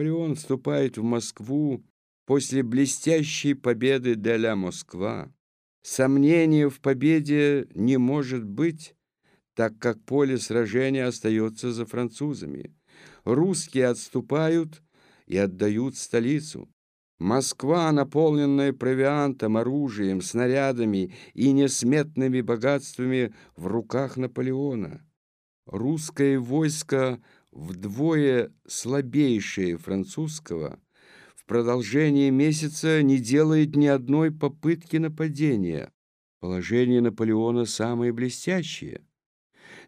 Наполеон вступает в Москву после блестящей победы де Москва, сомнения в победе не может быть, так как поле сражения остается за французами. Русские отступают и отдают столицу. Москва, наполненная провиантом, оружием, снарядами и несметными богатствами в руках Наполеона. Русское войско, вдвое слабейшее французского, в продолжение месяца не делает ни одной попытки нападения. Положение Наполеона самое блестящее –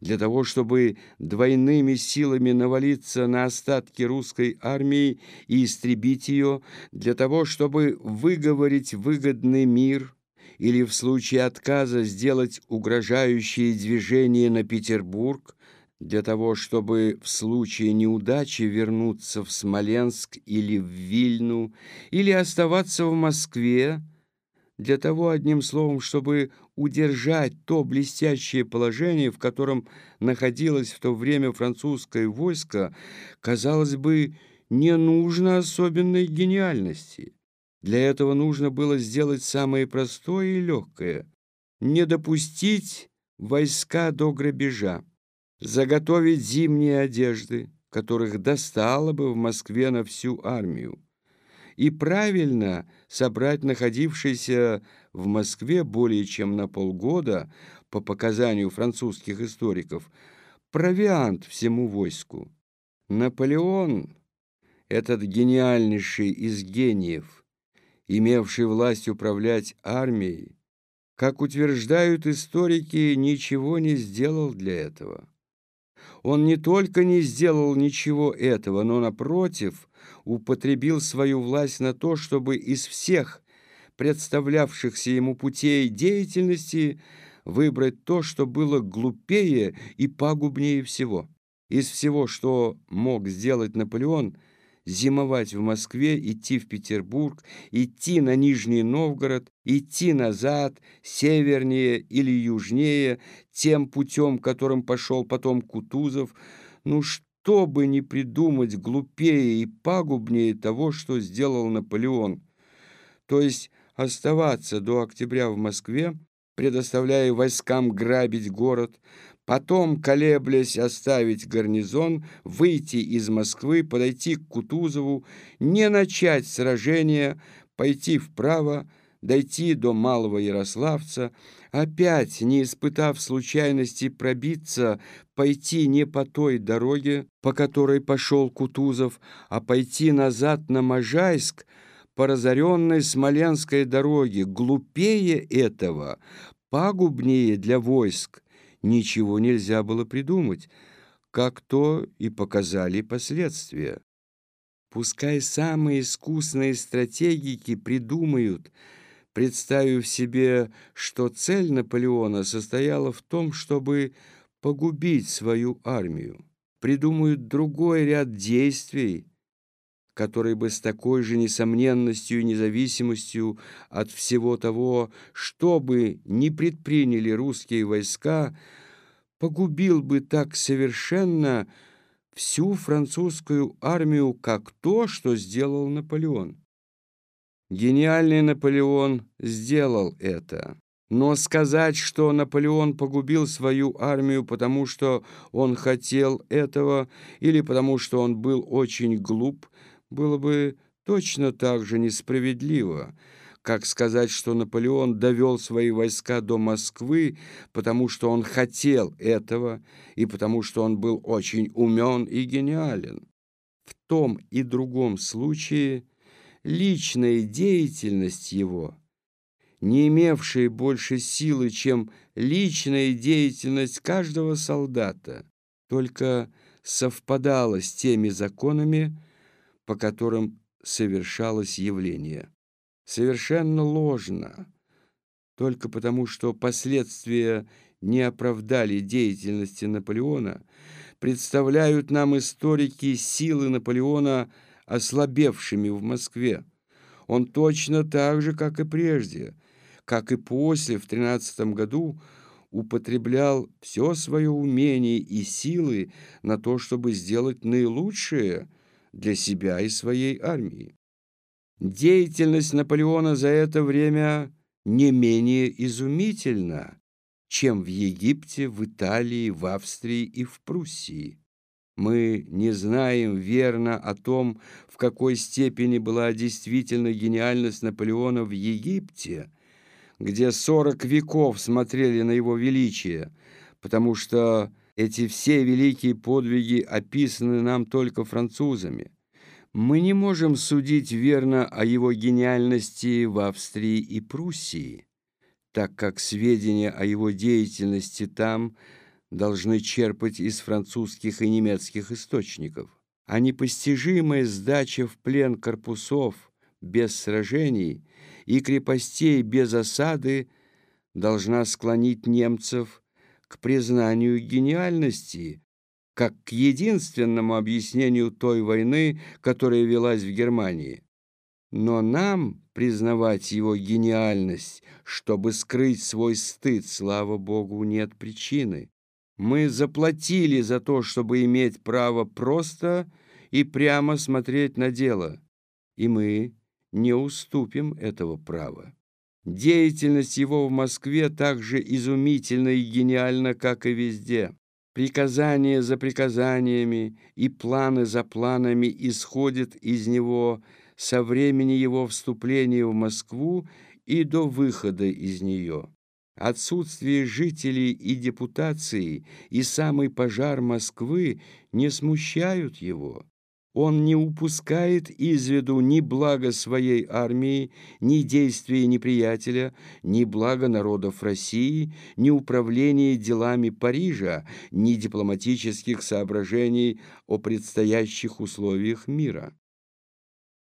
для того, чтобы двойными силами навалиться на остатки русской армии и истребить ее, для того, чтобы выговорить выгодный мир или в случае отказа сделать угрожающие движения на Петербург, для того, чтобы в случае неудачи вернуться в Смоленск или в Вильну, или оставаться в Москве, для того, одним словом, чтобы удержать то блестящее положение, в котором находилось в то время французское войско, казалось бы, не нужно особенной гениальности. Для этого нужно было сделать самое простое и легкое – не допустить войска до грабежа, заготовить зимние одежды, которых достало бы в Москве на всю армию, и правильно собрать находившийся в Москве более чем на полгода, по показанию французских историков, провиант всему войску. Наполеон, этот гениальнейший из гениев, имевший власть управлять армией, как утверждают историки, ничего не сделал для этого. Он не только не сделал ничего этого, но, напротив, употребил свою власть на то, чтобы из всех представлявшихся ему путей деятельности выбрать то, что было глупее и пагубнее всего. Из всего, что мог сделать Наполеон – зимовать в Москве, идти в Петербург, идти на Нижний Новгород, идти назад, севернее или южнее, тем путем, которым пошел потом Кутузов. Ну что бы ни придумать глупее и пагубнее того, что сделал Наполеон. То есть оставаться до октября в Москве, предоставляя войскам грабить город, Потом, колеблясь, оставить гарнизон, выйти из Москвы, подойти к Кутузову, не начать сражение, пойти вправо, дойти до Малого Ярославца, опять, не испытав случайности пробиться, пойти не по той дороге, по которой пошел Кутузов, а пойти назад на Можайск, по разоренной Смоленской дороге. Глупее этого, пагубнее для войск, ничего нельзя было придумать, как то и показали последствия. Пускай самые искусные стратегики придумают, представив себе, что цель Наполеона состояла в том, чтобы погубить свою армию, придумают другой ряд действий, который бы с такой же несомненностью и независимостью от всего того, что бы ни предприняли русские войска, погубил бы так совершенно всю французскую армию, как то, что сделал Наполеон. Гениальный Наполеон сделал это. Но сказать, что Наполеон погубил свою армию, потому что он хотел этого, или потому что он был очень глуп, было бы точно так же несправедливо, как сказать, что Наполеон довел свои войска до Москвы, потому что он хотел этого и потому что он был очень умен и гениален. В том и другом случае личная деятельность его, не имевшая больше силы, чем личная деятельность каждого солдата, только совпадала с теми законами, по которым совершалось явление. Совершенно ложно, только потому что последствия не оправдали деятельности Наполеона, представляют нам историки силы Наполеона ослабевшими в Москве. Он точно так же, как и прежде, как и после, в 13 году, употреблял все свое умение и силы на то, чтобы сделать наилучшее – для себя и своей армии. Деятельность Наполеона за это время не менее изумительна, чем в Египте, в Италии, в Австрии и в Пруссии. Мы не знаем верно о том, в какой степени была действительно гениальность Наполеона в Египте, где сорок веков смотрели на его величие, потому что эти все великие подвиги описаны нам только французами. Мы не можем судить верно о его гениальности в Австрии и Пруссии, так как сведения о его деятельности там должны черпать из французских и немецких источников. А непостижимая сдача в плен корпусов без сражений и крепостей без осады должна склонить немцев к признанию гениальности как к единственному объяснению той войны, которая велась в Германии. Но нам признавать его гениальность, чтобы скрыть свой стыд, слава Богу, нет причины. Мы заплатили за то, чтобы иметь право просто и прямо смотреть на дело, и мы не уступим этого права. Деятельность его в Москве так же изумительна и гениальна, как и везде. Приказания за приказаниями и планы за планами исходят из него со времени его вступления в Москву и до выхода из нее. Отсутствие жителей и депутации и самый пожар Москвы не смущают его. Он не упускает из виду ни блага своей армии, ни действия неприятеля, ни блага народов России, ни управления делами Парижа, ни дипломатических соображений о предстоящих условиях мира.